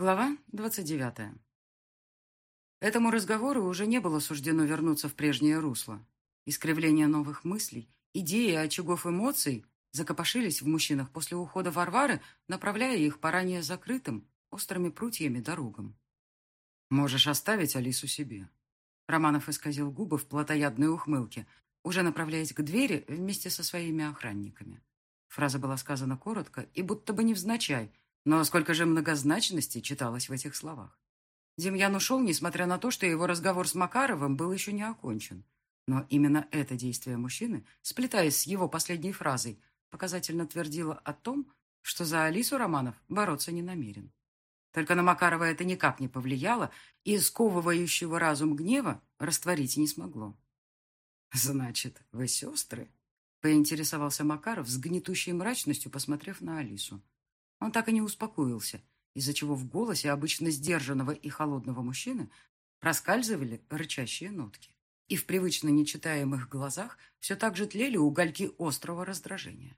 Глава 29. Этому разговору уже не было суждено вернуться в прежнее русло. Искривление новых мыслей, идеи очагов эмоций закопошились в мужчинах после ухода Варвары, направляя их по ранее закрытым, острыми прутьями дорогам. «Можешь оставить Алису себе». Романов исказил губы в плотоядной ухмылке, уже направляясь к двери вместе со своими охранниками. Фраза была сказана коротко и будто бы невзначай, но сколько же многозначности читалось в этих словах. Демьян ушел, несмотря на то, что его разговор с Макаровым был еще не окончен. Но именно это действие мужчины, сплетаясь с его последней фразой, показательно твердило о том, что за Алису Романов бороться не намерен. Только на Макарова это никак не повлияло, и сковывающего разум гнева растворить не смогло. «Значит, вы сестры?» — поинтересовался Макаров с гнетущей мрачностью, посмотрев на Алису. Он так и не успокоился, из-за чего в голосе обычно сдержанного и холодного мужчины проскальзывали рычащие нотки. И в привычно нечитаемых глазах все так же тлели угольки острого раздражения.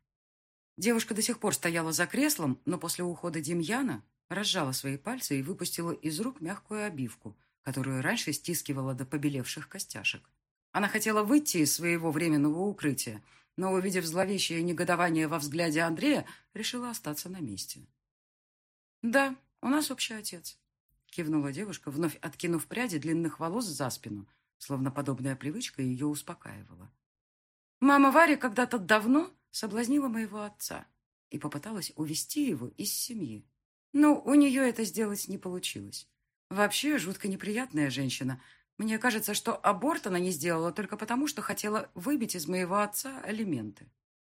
Девушка до сих пор стояла за креслом, но после ухода Демьяна разжала свои пальцы и выпустила из рук мягкую обивку, которую раньше стискивала до побелевших костяшек. Она хотела выйти из своего временного укрытия, но, увидев зловещее негодование во взгляде Андрея, решила остаться на месте. «Да, у нас общий отец», — кивнула девушка, вновь откинув пряди длинных волос за спину, словно подобная привычка ее успокаивала. «Мама Варя когда-то давно соблазнила моего отца и попыталась увести его из семьи. Но у нее это сделать не получилось. Вообще жутко неприятная женщина — мне кажется, что аборт она не сделала только потому, что хотела выбить из моего отца алименты.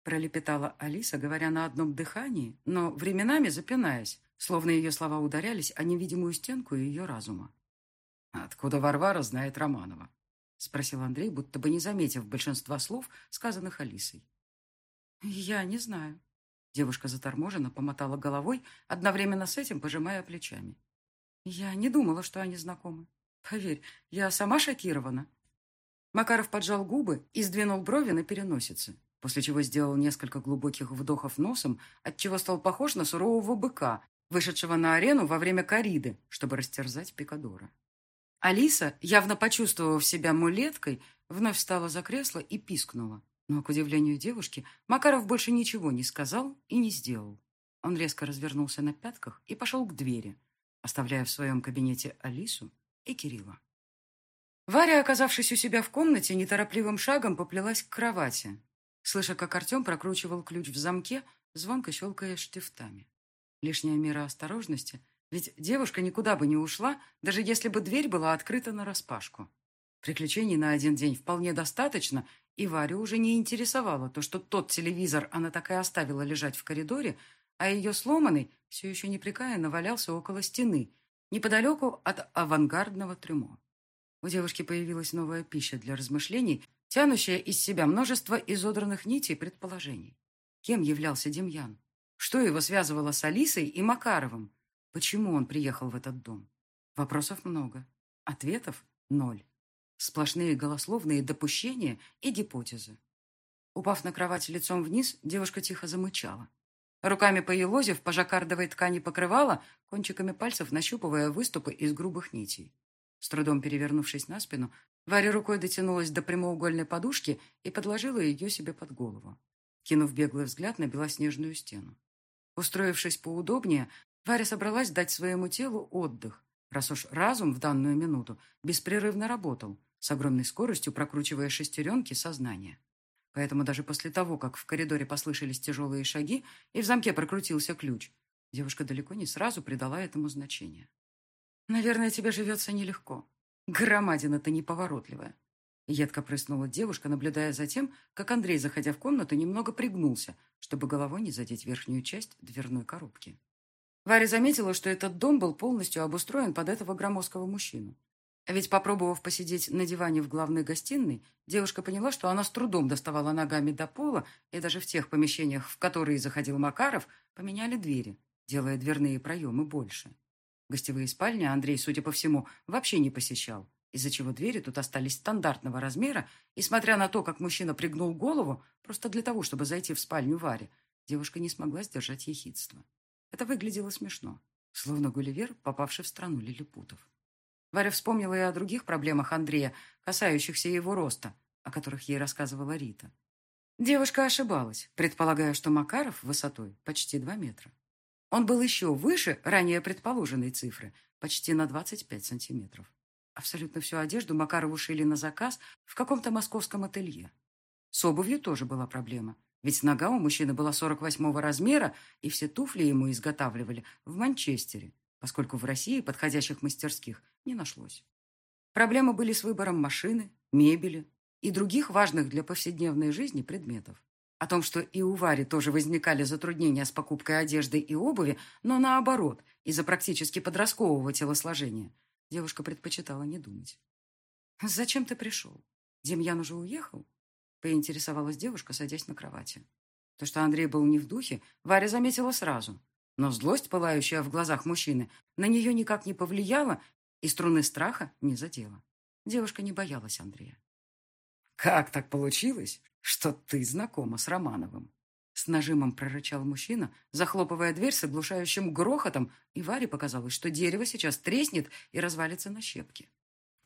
Пролепетала Алиса, говоря на одном дыхании, но временами запинаясь, словно ее слова ударялись о невидимую стенку ее разума. «Откуда Варвара знает Романова?» — спросил Андрей, будто бы не заметив большинства слов, сказанных Алисой. «Я не знаю». Девушка заторможенно помотала головой, одновременно с этим пожимая плечами. «Я не думала, что они знакомы». Поверь, я сама шокирована. Макаров поджал губы и сдвинул брови на переносице, после чего сделал несколько глубоких вдохов носом, отчего стал похож на сурового быка, вышедшего на арену во время кориды, чтобы растерзать пикадора. Алиса, явно почувствовав себя мулеткой, вновь встала за кресло и пискнула. Но, к удивлению девушки, Макаров больше ничего не сказал и не сделал. Он резко развернулся на пятках и пошел к двери, оставляя в своем кабинете Алису и Кирилла. Варя, оказавшись у себя в комнате, неторопливым шагом поплелась к кровати, слыша, как Артем прокручивал ключ в замке, звонко щелкая штифтами. Лишняя мера осторожности, ведь девушка никуда бы не ушла, даже если бы дверь была открыта нараспашку. Приключений на один день вполне достаточно, и Варю уже не интересовало то, что тот телевизор она так и оставила лежать в коридоре, а ее сломанный все еще непрекаянно валялся около стены – неподалеку от авангардного трюмо. У девушки появилась новая пища для размышлений, тянущая из себя множество изодранных нитей предположений. Кем являлся Демьян? Что его связывало с Алисой и Макаровым? Почему он приехал в этот дом? Вопросов много. Ответов – ноль. Сплошные голословные допущения и гипотезы. Упав на кровать лицом вниз, девушка тихо замычала. Руками поелозив по жаккардовой ткани покрывала, кончиками пальцев нащупывая выступы из грубых нитей. С трудом перевернувшись на спину, Варя рукой дотянулась до прямоугольной подушки и подложила ее себе под голову, кинув беглый взгляд на белоснежную стену. Устроившись поудобнее, Варя собралась дать своему телу отдых, раз уж разум в данную минуту беспрерывно работал, с огромной скоростью прокручивая шестеренки сознания. Поэтому даже после того, как в коридоре послышались тяжелые шаги и в замке прокрутился ключ, девушка далеко не сразу придала этому значение. «Наверное, тебе живется нелегко. Громадина-то неповоротливая». Едко прыснула девушка, наблюдая за тем, как Андрей, заходя в комнату, немного пригнулся, чтобы головой не задеть верхнюю часть дверной коробки. Варя заметила, что этот дом был полностью обустроен под этого громоздкого мужчину. Ведь, попробовав посидеть на диване в главной гостиной, девушка поняла, что она с трудом доставала ногами до пола, и даже в тех помещениях, в которые заходил Макаров, поменяли двери, делая дверные проемы больше. Гостевые спальни Андрей, судя по всему, вообще не посещал, из-за чего двери тут остались стандартного размера, и, смотря на то, как мужчина пригнул голову, просто для того, чтобы зайти в спальню Варе, девушка не смогла сдержать ехидство. Это выглядело смешно. словно Гулливер, попавший в страну лилипутов. Варя вспомнила и о других проблемах Андрея, касающихся его роста, о которых ей рассказывала Рита. Девушка ошибалась, предполагая, что Макаров высотой почти 2 метра. Он был еще выше ранее предположенной цифры, почти на 25 сантиметров. Абсолютно всю одежду Макарову шили на заказ в каком-то московском ателье. С обувью тоже была проблема, ведь нога у мужчины была 48 размера, и все туфли ему изготавливали в Манчестере, поскольку в России подходящих мастерских не нашлось. Проблемы были с выбором машины, мебели и других важных для повседневной жизни предметов. О том, что и у Вари тоже возникали затруднения с покупкой одежды и обуви, но наоборот, из-за практически подросткового телосложения, девушка предпочитала не думать. «Зачем ты пришел? Демьян уже уехал?» поинтересовалась девушка, садясь на кровати. То, что Андрей был не в духе, Варя заметила сразу. Но злость, пылающая в глазах мужчины, на нее никак не повлияла и струны страха не задела. Девушка не боялась Андрея. «Как так получилось, что ты знакома с Романовым?» С нажимом прорычал мужчина, захлопывая дверь с оглушающим грохотом, и Варе показалось, что дерево сейчас треснет и развалится на щепки.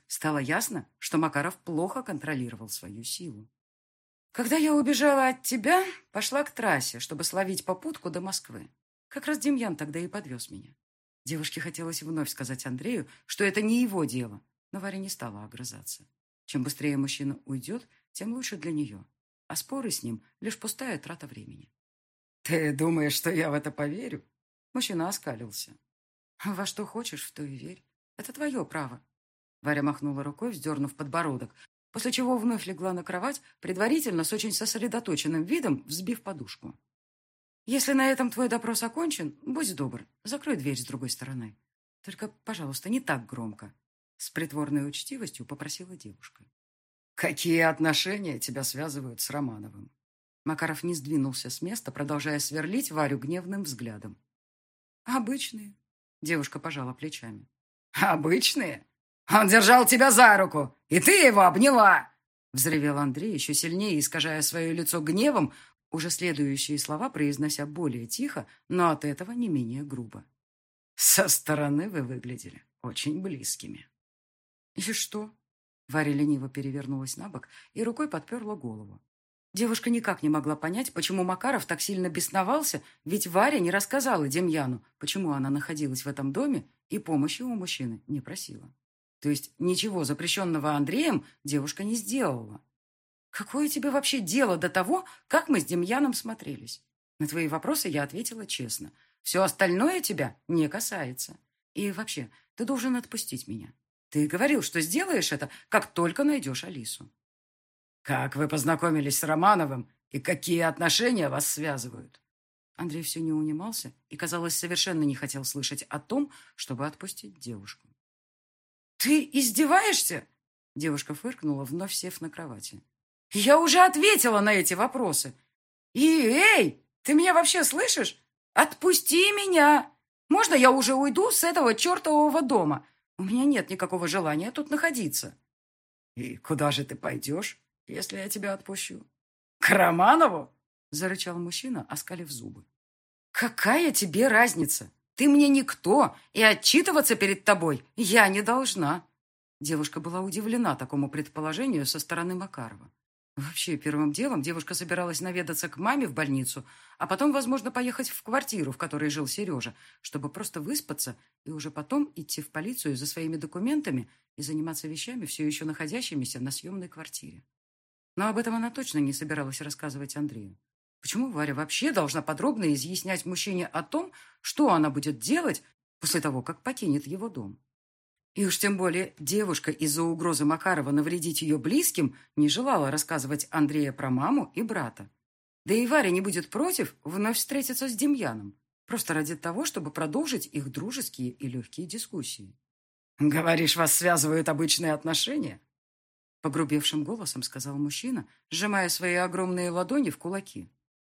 Стало ясно, что Макаров плохо контролировал свою силу. Когда я убежала от тебя, пошла к трассе, чтобы словить попутку до Москвы. Как раз Демьян тогда и подвез меня. Девушке хотелось вновь сказать Андрею, что это не его дело, но Варя не стала огрызаться. Чем быстрее мужчина уйдет, тем лучше для нее. А споры с ним — лишь пустая трата времени. «Ты думаешь, что я в это поверю?» Мужчина оскалился. «Во что хочешь, в то и верь. Это твое право». Варя махнула рукой, вздернув подбородок, после чего вновь легла на кровать, предварительно с очень сосредоточенным видом взбив подушку. «Если на этом твой допрос окончен, будь добр, закрой дверь с другой стороны. Только, пожалуйста, не так громко», — с притворной учтивостью попросила девушка. «Какие отношения тебя связывают с Романовым?» Макаров не сдвинулся с места, продолжая сверлить Варю гневным взглядом. «Обычные», — девушка пожала плечами. «Обычные? Он держал тебя за руку, и ты его обняла!» Взревел Андрей, еще сильнее искажая свое лицо гневом, уже следующие слова произнося более тихо, но от этого не менее грубо. «Со стороны вы выглядели очень близкими». «И что?» Варя лениво перевернулась на бок и рукой подперла голову. Девушка никак не могла понять, почему Макаров так сильно бесновался, ведь Варя не рассказала Демьяну, почему она находилась в этом доме и помощи у мужчины не просила. То есть ничего запрещенного Андреем девушка не сделала. Какое тебе вообще дело до того, как мы с Демьяном смотрелись? На твои вопросы я ответила честно. Все остальное тебя не касается. И вообще, ты должен отпустить меня. Ты говорил, что сделаешь это, как только найдешь Алису. Как вы познакомились с Романовым и какие отношения вас связывают? Андрей все не унимался и, казалось, совершенно не хотел слышать о том, чтобы отпустить девушку. «Ты издеваешься?» Девушка фыркнула, вновь сев на кровати. «Я уже ответила на эти вопросы. И, эй, ты меня вообще слышишь? Отпусти меня! Можно я уже уйду с этого чертового дома? У меня нет никакого желания тут находиться». «И куда же ты пойдешь, если я тебя отпущу?» «К Романову?» — зарычал мужчина, оскалив зубы. «Какая тебе разница? Ты мне никто, и отчитываться перед тобой я не должна». Девушка была удивлена такому предположению со стороны Макарова. Вообще, первым делом девушка собиралась наведаться к маме в больницу, а потом, возможно, поехать в квартиру, в которой жил Сережа, чтобы просто выспаться и уже потом идти в полицию за своими документами и заниматься вещами, все еще находящимися на съемной квартире. Но об этом она точно не собиралась рассказывать Андрею. Почему Варя вообще должна подробно изъяснять мужчине о том, что она будет делать после того, как покинет его дом? И уж тем более девушка из-за угрозы Макарова навредить ее близким не желала рассказывать Андрея про маму и брата. Да и Варя не будет против вновь встретиться с Демьяном, просто ради того, чтобы продолжить их дружеские и легкие дискуссии. «Говоришь, вас связывают обычные отношения?» Погрубевшим голосом сказал мужчина, сжимая свои огромные ладони в кулаки.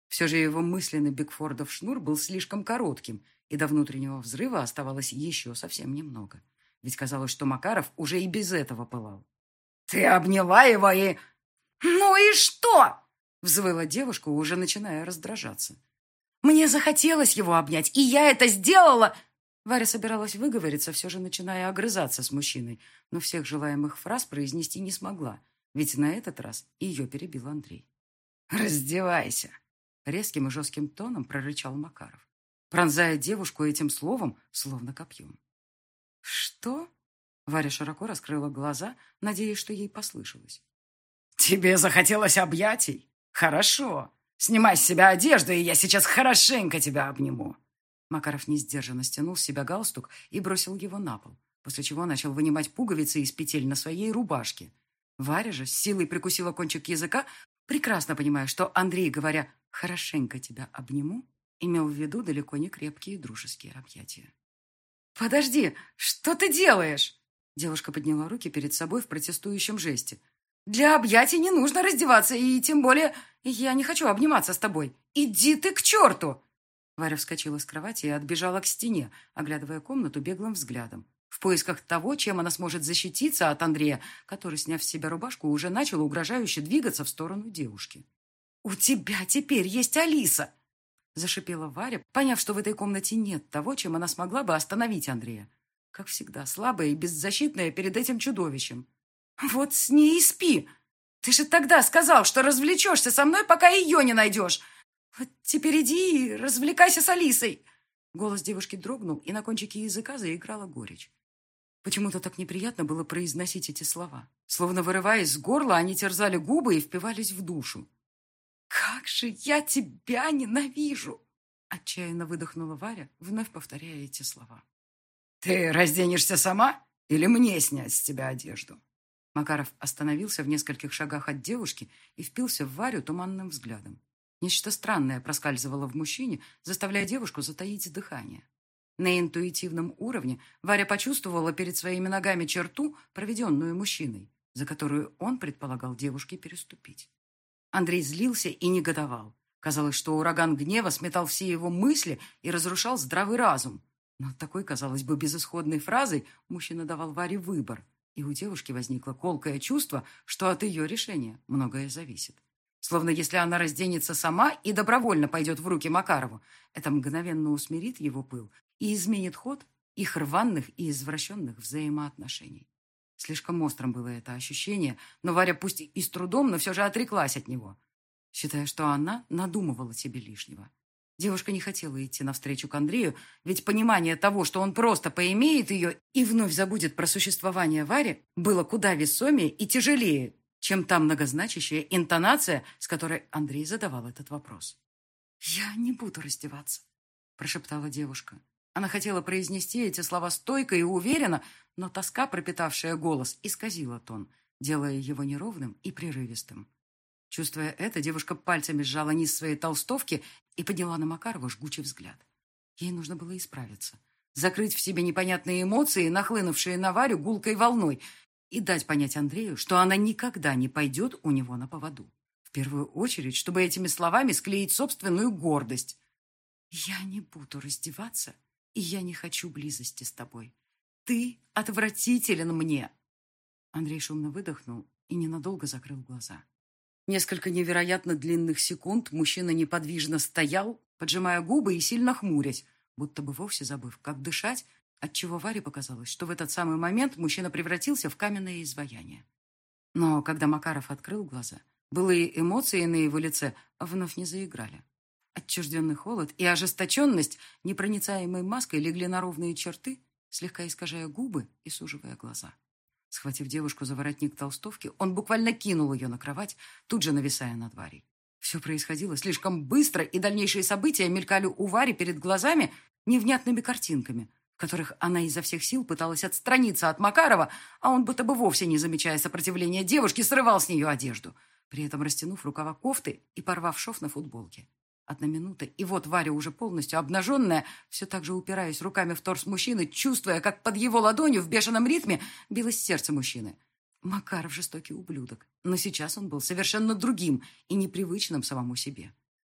Все же его мысленный Бигфордов шнур был слишком коротким, и до внутреннего взрыва оставалось еще совсем немного. Ведь казалось, что Макаров уже и без этого пылал. «Ты обняла его и...» «Ну и что?» — взвыла девушка, уже начиная раздражаться. «Мне захотелось его обнять, и я это сделала...» Варя собиралась выговориться, все же начиная огрызаться с мужчиной, но всех желаемых фраз произнести не смогла, ведь на этот раз ее перебил Андрей. «Раздевайся!» — резким и жестким тоном прорычал Макаров, пронзая девушку этим словом, словно копьем. «Что?» — Варя широко раскрыла глаза, надеясь, что ей послышалось. «Тебе захотелось объятий? Хорошо. Снимай с себя одежду, и я сейчас хорошенько тебя обниму. Макаров несдержанно стянул с себя галстук и бросил его на пол, после чего начал вынимать пуговицы из петель на своей рубашке. Варя же с силой прикусила кончик языка, прекрасно понимая, что Андрей, говоря «хорошенько тебя обниму», имел в виду далеко не крепкие дружеские объятия. «Подожди, что ты делаешь?» Девушка подняла руки перед собой в протестующем жесте. «Для объятий не нужно раздеваться, и тем более я не хочу обниматься с тобой. Иди ты к черту!» Варя вскочила с кровати и отбежала к стене, оглядывая комнату беглым взглядом. В поисках того, чем она сможет защититься от Андрея, который, сняв с себя рубашку, уже начал угрожающе двигаться в сторону девушки. «У тебя теперь есть Алиса!» Зашипела Варя, поняв, что в этой комнате нет того, чем она смогла бы остановить Андрея. Как всегда, слабая и беззащитная перед этим чудовищем. «Вот с ней и спи! Ты же тогда сказал, что развлечешься со мной, пока ее не найдешь! «Вот теперь иди и развлекайся с Алисой!» Голос девушки дрогнул, и на кончике языка заиграла горечь. Почему-то так неприятно было произносить эти слова. Словно вырываясь с горла, они терзали губы и впивались в душу. «Как же я тебя ненавижу!» Отчаянно выдохнула Варя, вновь повторяя эти слова. «Ты разденешься сама или мне снять с тебя одежду?» Макаров остановился в нескольких шагах от девушки и впился в Варю туманным взглядом. Нечто странное проскальзывало в мужчине, заставляя девушку затаить дыхание. На интуитивном уровне Варя почувствовала перед своими ногами черту, проведенную мужчиной, за которую он предполагал девушке переступить. Андрей злился и негодовал. Казалось, что ураган гнева сметал все его мысли и разрушал здравый разум. Но такой, казалось бы, безысходной фразой мужчина давал Варе выбор, и у девушки возникло колкое чувство, что от ее решения многое зависит. Словно если она разденется сама и добровольно пойдет в руки Макарову, это мгновенно усмирит его пыл и изменит ход их рваных и извращенных взаимоотношений. Слишком острым было это ощущение, но Варя пусть и с трудом, но все же отреклась от него, считая, что она надумывала себе лишнего. Девушка не хотела идти навстречу к Андрею, ведь понимание того, что он просто поимеет ее и вновь забудет про существование Вари, было куда весомее и тяжелее, чем та многозначащая интонация, с которой Андрей задавал этот вопрос. «Я не буду раздеваться», – прошептала девушка. Она хотела произнести эти слова стойко и уверенно, но тоска, пропитавшая голос, исказила тон, делая его неровным и прерывистым. Чувствуя это, девушка пальцами сжала низ своей толстовки и подняла на Макарова жгучий взгляд. Ей нужно было исправиться, закрыть в себе непонятные эмоции, нахлынувшие на Варю гулкой волной, и дать понять Андрею, что она никогда не пойдет у него на поводу. В первую очередь, чтобы этими словами склеить собственную гордость. «Я не буду раздеваться, и я не хочу близости с тобой. Ты отвратителен мне!» Андрей шумно выдохнул и ненадолго закрыл глаза. Несколько невероятно длинных секунд мужчина неподвижно стоял, поджимая губы и сильно хмурясь, будто бы вовсе забыв, как дышать отчего Варе показалось, что в этот самый момент мужчина превратился в каменное изваяние. Но когда Макаров открыл глаза, былые эмоции на его лице вновь не заиграли. Отчужденный холод и ожесточенность непроницаемой маской легли на ровные черты, слегка искажая губы и суживая глаза. Схватив девушку за воротник толстовки, он буквально кинул ее на кровать, тут же нависая над Варей. Все происходило слишком быстро, и дальнейшие события мелькали у Вари перед глазами невнятными картинками – которых она изо всех сил пыталась отстраниться от Макарова, а он, будто бы вовсе не замечая сопротивления девушки, срывал с нее одежду, при этом растянув рукава кофты и порвав шов на футболке. Одна минута, и вот Варя уже полностью обнаженная, все так же упираясь руками в торс мужчины, чувствуя, как под его ладонью в бешеном ритме билось сердце мужчины. Макаров жестокий ублюдок, но сейчас он был совершенно другим и непривычным самому себе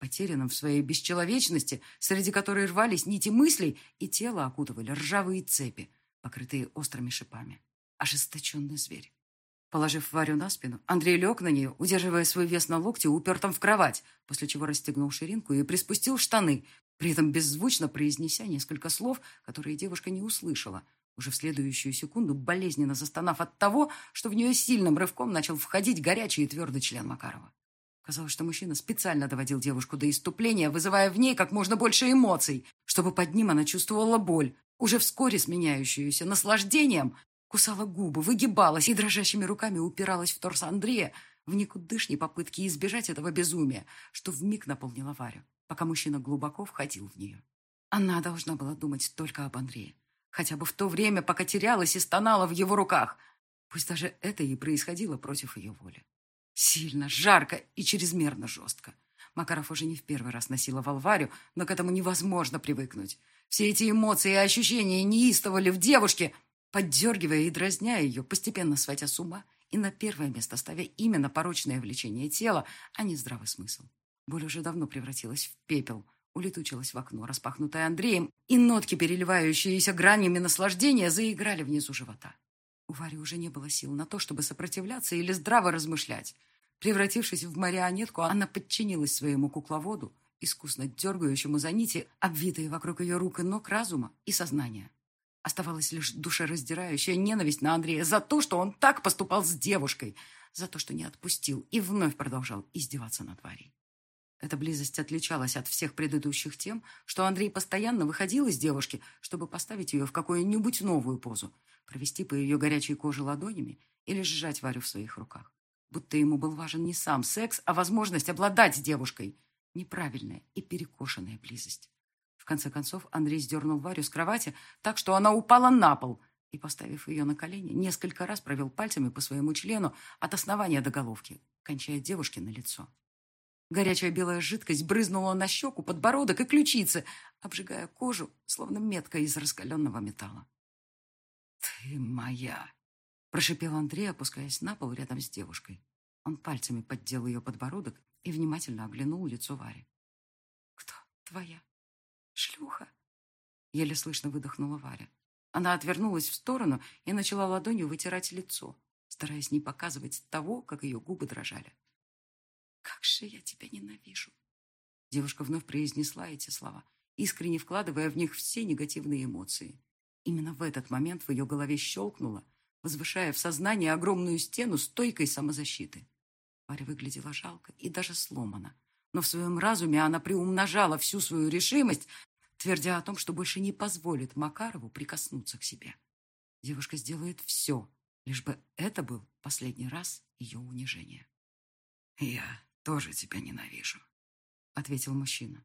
потерянным в своей бесчеловечности, среди которой рвались нити мыслей, и тело окутывали ржавые цепи, покрытые острыми шипами. Ожесточенный зверь. Положив Варю на спину, Андрей лег на нее, удерживая свой вес на локте, упертом в кровать, после чего расстегнул ширинку и приспустил штаны, при этом беззвучно произнеся несколько слов, которые девушка не услышала, уже в следующую секунду болезненно застонав от того, что в нее сильным рывком начал входить горячий и твердый член Макарова. Казалось, что мужчина специально доводил девушку до иступления, вызывая в ней как можно больше эмоций, чтобы под ним она чувствовала боль, уже вскоре сменяющуюся наслаждением, кусала губы, выгибалась и дрожащими руками упиралась в торс Андрея в никудышней попытке избежать этого безумия, что вмиг наполнила Варю, пока мужчина глубоко входил в нее. Она должна была думать только об Андрее, хотя бы в то время, пока терялась и стонала в его руках, пусть даже это и происходило против ее воли. Сильно, жарко и чрезмерно жестко. Макаров уже не в первый раз насиловал Варю, но к этому невозможно привыкнуть. Все эти эмоции и ощущения неистовали в девушке, поддергивая и дразня ее, постепенно сводя с ума и на первое место ставя именно порочное влечение тела, а не здравый смысл. Боль уже давно превратилась в пепел, улетучилась в окно, распахнутое Андреем, и нотки, переливающиеся гранями наслаждения, заиграли внизу живота. У Вари уже не было сил на то, чтобы сопротивляться или здраво размышлять. Превратившись в марионетку, она подчинилась своему кукловоду, искусно дергающему за нити, обвитые вокруг ее рук и ног разума и сознания. Оставалась лишь душераздирающая ненависть на Андрея за то, что он так поступал с девушкой, за то, что не отпустил и вновь продолжал издеваться над Варей. Эта близость отличалась от всех предыдущих тем, что Андрей постоянно выходил из девушки, чтобы поставить ее в какую-нибудь новую позу, провести по ее горячей коже ладонями или сжать Варю в своих руках. Будто ему был важен не сам секс, а возможность обладать девушкой. Неправильная и перекошенная близость. В конце концов Андрей сдернул Варю с кровати так, что она упала на пол и, поставив ее на колени, несколько раз провел пальцами по своему члену от основания до головки, кончая девушке на лицо. Горячая белая жидкость брызнула на щеку, подбородок и ключицы, обжигая кожу, словно метка из раскаленного металла. «Ты моя!» – прошипел Андрей, опускаясь на пол рядом с девушкой. Он пальцами поддел ее подбородок и внимательно оглянул лицо Вари. «Кто твоя? Шлюха?» Еле слышно выдохнула Варя. Она отвернулась в сторону и начала ладонью вытирать лицо, стараясь не показывать того, как ее губы дрожали. «Как же я тебя ненавижу!» Девушка вновь произнесла эти слова, искренне вкладывая в них все негативные эмоции. Именно в этот момент в ее голове щелкнуло, возвышая в сознании огромную стену стойкой самозащиты. Варя выглядела жалко и даже сломана, но в своем разуме она приумножала всю свою решимость, твердя о том, что больше не позволит Макарову прикоснуться к себе. Девушка сделает все, лишь бы это был последний раз ее унижение. «Я тоже тебя ненавижу», — ответил мужчина.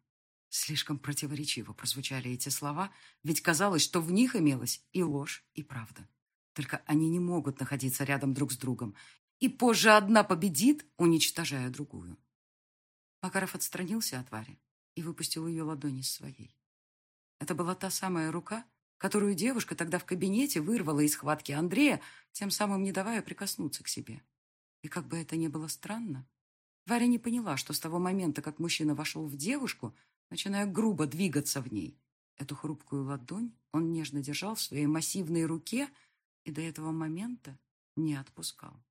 Слишком противоречиво прозвучали эти слова, ведь казалось, что в них имелась и ложь, и правда. Только они не могут находиться рядом друг с другом, и позже одна победит, уничтожая другую. Макаров отстранился от Вари и выпустил ее ладони из своей. Это была та самая рука, которую девушка тогда в кабинете вырвала из схватки Андрея, тем самым не давая прикоснуться к себе. И как бы это ни было странно, Варя не поняла, что с того момента, как мужчина вошел в девушку, начиная грубо двигаться в ней, эту хрупкую ладонь он нежно держал в своей массивной руке и до этого момента не отпускал.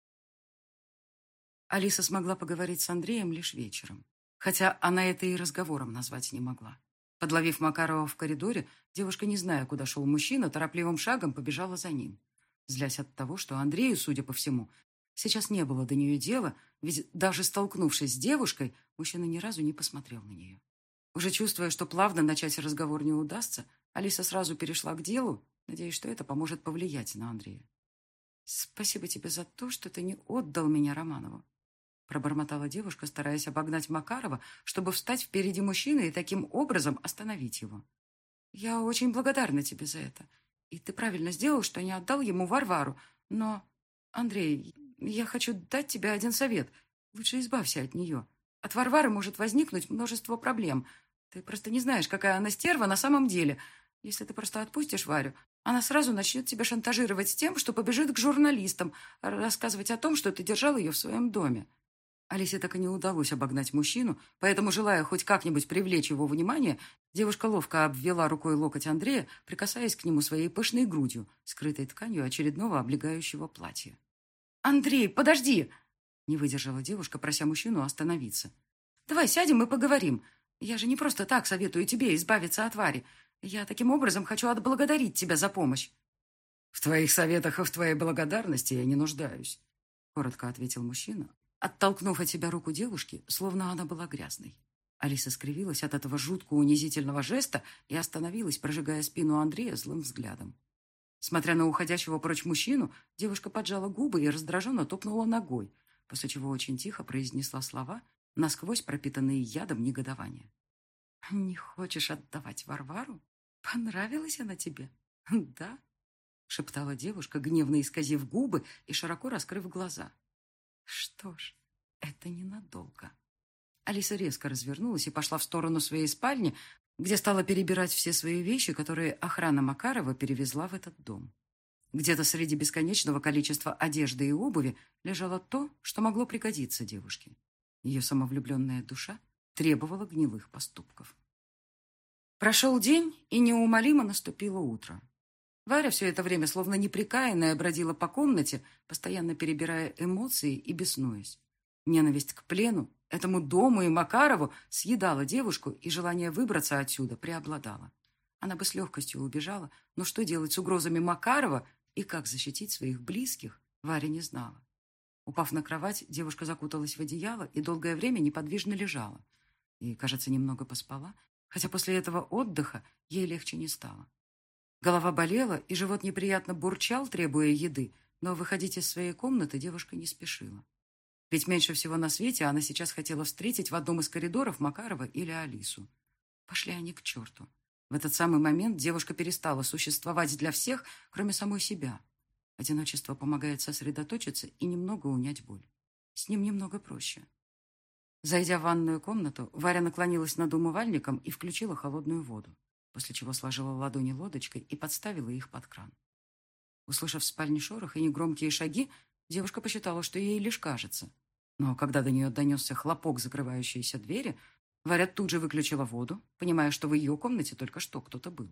Алиса смогла поговорить с Андреем лишь вечером, хотя она это и разговором назвать не могла. Подловив Макарова в коридоре, девушка, не зная, куда шел мужчина, торопливым шагом побежала за ним. Злясь от того, что Андрею, судя по всему, сейчас не было до нее дела, ведь даже столкнувшись с девушкой, мужчина ни разу не посмотрел на нее. Уже чувствуя, что плавно начать разговор не удастся, Алиса сразу перешла к делу, надеясь, что это поможет повлиять на Андрея. «Спасибо тебе за то, что ты не отдал меня Романову», пробормотала девушка, стараясь обогнать Макарова, чтобы встать впереди мужчины и таким образом остановить его. «Я очень благодарна тебе за это. И ты правильно сделал, что не отдал ему Варвару. Но, Андрей, я хочу дать тебе один совет. Лучше избавься от нее. От Варвары может возникнуть множество проблем. Ты просто не знаешь, какая она стерва на самом деле. Если ты просто отпустишь Варю, она сразу начнет тебя шантажировать тем, что побежит к журналистам, рассказывать о том, что ты держал ее в своем доме. Алисе так и не удалось обогнать мужчину, поэтому, желая хоть как-нибудь привлечь его внимание, девушка ловко обвела рукой локоть Андрея, прикасаясь к нему своей пышной грудью, скрытой тканью очередного облегающего платья. «Андрей, подожди!» Не выдержала девушка, прося мужчину остановиться. «Давай сядем и поговорим. Я же не просто так советую тебе избавиться от Вари. Я таким образом хочу отблагодарить тебя за помощь. В твоих советах и в твоей благодарности я не нуждаюсь, коротко ответил мужчина, оттолкнув от себя руку девушки, словно она была грязной. Алиса скривилась от этого жуткого унизительного жеста и остановилась, прожигая спину Андрея злым взглядом. Смотря на уходящего прочь мужчину, девушка поджала губы и раздраженно топнула ногой, после чего очень тихо произнесла слова, насквозь пропитанные ядом негодования. «Не хочешь отдавать Варвару? Понравилась она тебе? Да?» шептала девушка, гневно исказив губы и широко раскрыв глаза. «Что ж, это ненадолго». Алиса резко развернулась и пошла в сторону своей спальни, где стала перебирать все свои вещи, которые охрана Макарова перевезла в этот дом. Где-то среди бесконечного количества одежды и обуви лежало то, что могло пригодиться девушке. Ее самовлюбленная душа требовала гнилых поступков. Прошел день, и неумолимо наступило утро. Варя все это время, словно неприкаянная, бродила по комнате, постоянно перебирая эмоции и беснуясь. Ненависть к плену, этому дому и Макарову съедала девушку, и желание выбраться отсюда преобладало. Она бы с легкостью убежала, но что делать с угрозами Макарова и как защитить своих близких, Варя не знала. Упав на кровать, девушка закуталась в одеяло и долгое время неподвижно лежала. И, кажется, немного поспала, хотя после этого отдыха ей легче не стало. Голова болела, и живот неприятно бурчал, требуя еды, но выходить из своей комнаты девушка не спешила. Ведь меньше всего на свете она сейчас хотела встретить в одном из коридоров Макарова или Алису. Пошли они к черту. В этот самый момент девушка перестала существовать для всех, кроме самой себя. Одиночество помогает сосредоточиться и немного унять боль. С ним немного проще. Зайдя в ванную комнату, Варя наклонилась над умывальником и включила холодную воду после чего сложила ладони лодочкой и подставила их под кран. Услышав в спальне шорох и негромкие шаги, девушка посчитала, что ей лишь кажется. Но когда до нее донесся хлопок закрывающейся двери, Варя тут же выключила воду, понимая, что в ее комнате только что кто-то был.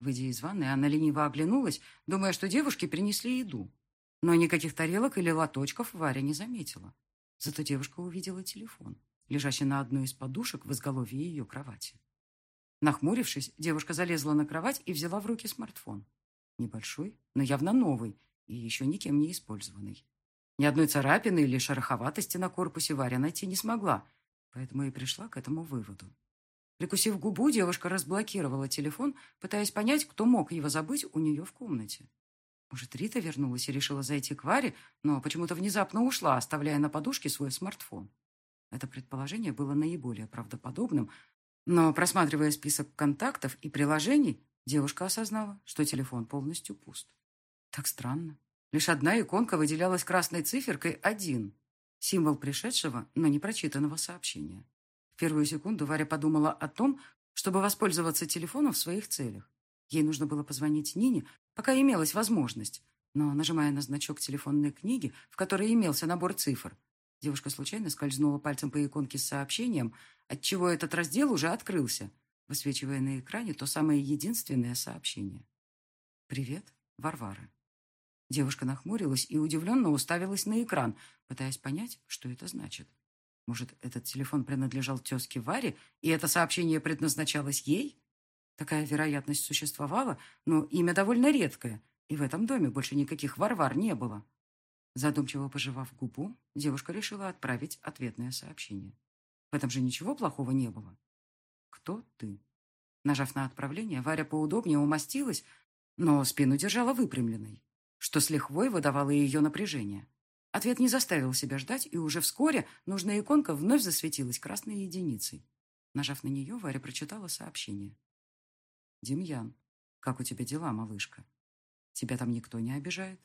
Выйдя из ванной, она лениво оглянулась, думая, что девушки принесли еду. Но никаких тарелок или лоточков Варя не заметила. Зато девушка увидела телефон, лежащий на одной из подушек в изголовье ее кровати. Нахмурившись, девушка залезла на кровать и взяла в руки смартфон. Небольшой, но явно новый и еще никем не использованный. Ни одной царапины или шероховатости на корпусе Варя найти не смогла, поэтому и пришла к этому выводу. Прикусив губу, девушка разблокировала телефон, пытаясь понять, кто мог его забыть у нее в комнате. Может, Рита вернулась и решила зайти к Варе, но почему-то внезапно ушла, оставляя на подушке свой смартфон. Это предположение было наиболее правдоподобным, но, просматривая список контактов и приложений, девушка осознала, что телефон полностью пуст. Так странно. Лишь одна иконка выделялась красной циферкой «один». Символ пришедшего, но не прочитанного сообщения. В первую секунду Варя подумала о том, чтобы воспользоваться телефоном в своих целях. Ей нужно было позвонить Нине, пока имелась возможность. Но, нажимая на значок телефонной книги, в которой имелся набор цифр, девушка случайно скользнула пальцем по иконке с сообщением, отчего этот раздел уже открылся, высвечивая на экране то самое единственное сообщение. «Привет, Варвара». Девушка нахмурилась и удивленно уставилась на экран, пытаясь понять, что это значит. Может, этот телефон принадлежал тезке Варе, и это сообщение предназначалось ей? Такая вероятность существовала, но имя довольно редкое, и в этом доме больше никаких Варвар не было. Задумчиво пожевав губу, девушка решила отправить ответное сообщение. В этом же ничего плохого не было. «Кто ты?» Нажав на отправление, Варя поудобнее умостилась, но спину держала выпрямленной, что с лихвой выдавало ее напряжение. Ответ не заставил себя ждать, и уже вскоре нужная иконка вновь засветилась красной единицей. Нажав на нее, Варя прочитала сообщение. «Демьян, как у тебя дела, малышка? Тебя там никто не обижает?»